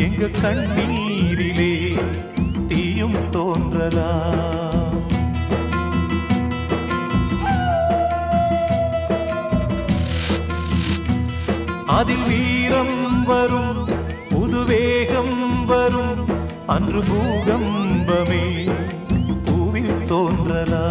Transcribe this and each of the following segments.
எங்க கண்ணீரிலே தீயும் தோன்றலாம் அதில் வீரம் வரும் புதுவேகம் வரும் அன்று பூகம்பமே பூவில் தோன்றலாம்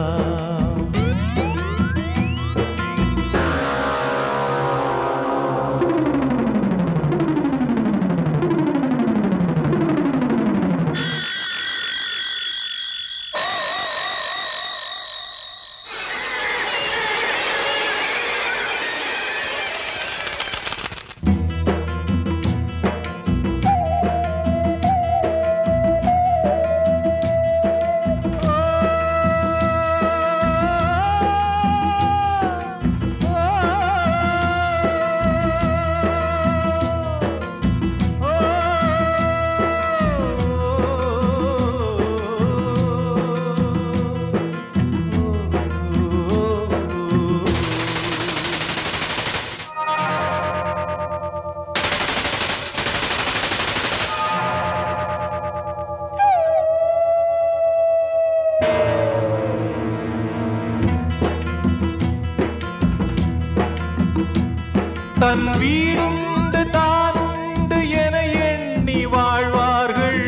தன் வீடுண்டு தானுண்டு என எண்ணி வாழ்வார்கள்.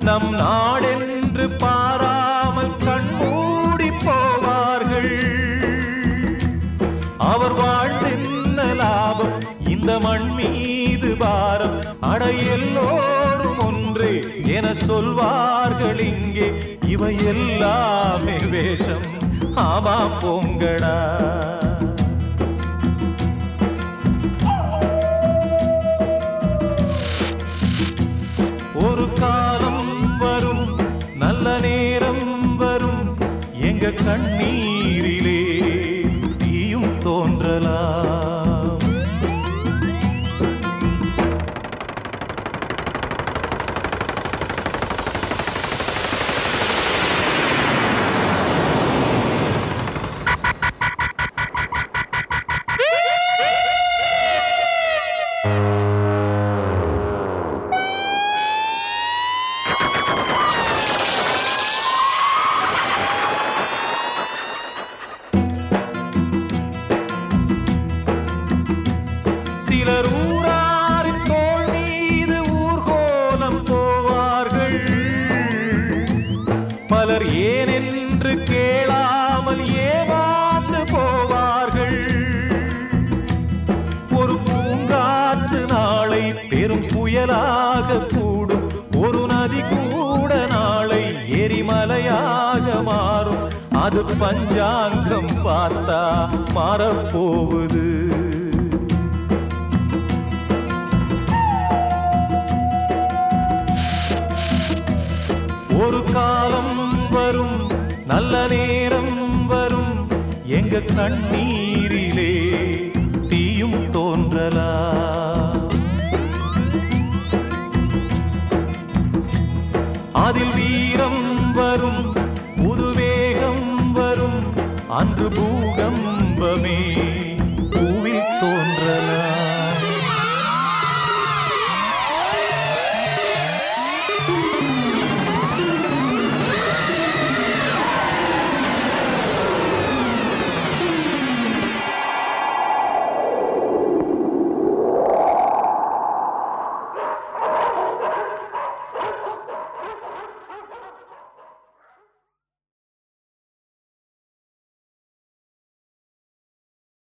நம் நாடென்று பாராமல் கண்மூடி போவார்கள். அவர் வாழ்ந்தென்ன லாபம் இந்த மண் மீது பாரம் அட எல்லோரும் ஒன்றே என சொல்வார்கள் இங்கே. இவை எல்லாமே வேஷம். ஆமா போங்கடா. எங்க பலர் ஏனென்று கேளாமல் ஏமாந்து போவார்கள். ஒரு பூங்காற்று நாளை பெரும் புயலாக கூடும். ஒரு நதி கூட நாளை எரிமலையாக மாறும். அது பஞ்சாங்கம் பார்த்தா மாறப்போகுது. எங்க கண்ணீரிலே தீயும் தோன்றலா? அதில் வீரம் வரும் புதுவேகம் வரும் அன்று பூகம்பமே